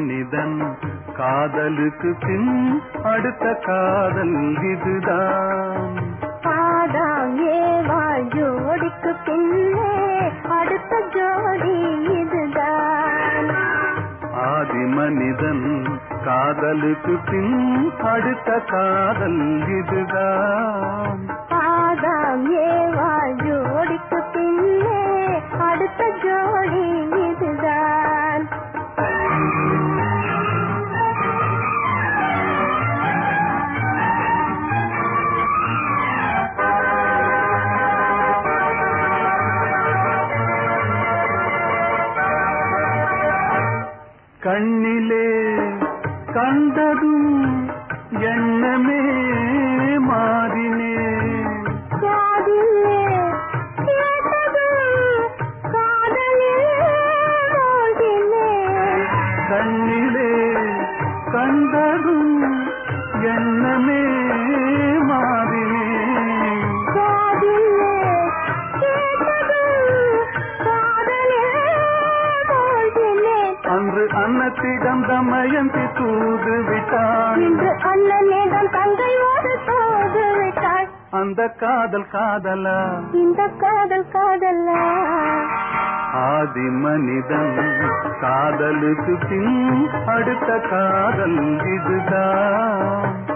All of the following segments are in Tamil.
மனிதன் காதலுக்கு பின் அடுத்த காதல் இதுதான். பாதாம் ஏவாள் ஜோடிக்கு பின்னே அடுத்த ஜோடி இதுதான். ஆதி மனிதன் காதலுக்கு பின் அடுத்த காதல் இதுதான். பாதாம் ஏவாள் கண்ணிலே கண்டதும் எண்ணமே மாறினே. கண்ணிலே கண்டதும் எண்ணமே அன்னத்திடம் தமயந்தி தூது விட்டான் இன்று அண்ணனிடம் தங்கை ஒரு தோது விட்டாள் அந்த காதல் காதலா? இந்த காதல் காதல்லா ஆதி மனிதன் காதலுக்கு பின் அடுத்த காதல் இதுதான்.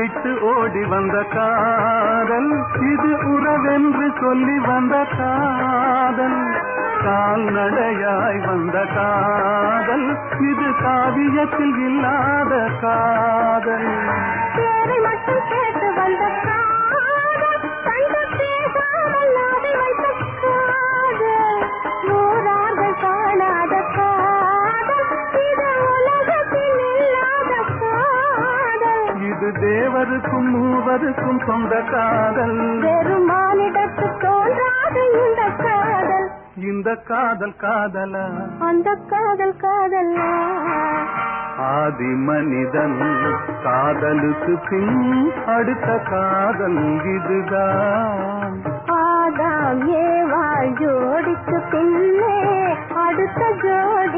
விட்டு ஓடி வந்த காதல் இது உறவென்று சொல்லி வந்த காதல். கால்நடையாய் வந்த காதல் இது காவியத்தில் இல்லாத காதல் காதல் இது தேவருக்கும் மூவருக்கும் சொந்த காதல். வெறும் மானிடத்து தோன்றாது இந்த காதல். இந்த காதல் காதலா? அந்த காதல் காதல்லா ஆதி மனிதன் காதலுக்கு பின் அடுத்த காதல் இதுதான். ஆதாம் ஏவாள் ஜோடிக்கு பின்னே அடுத்த ஜோடி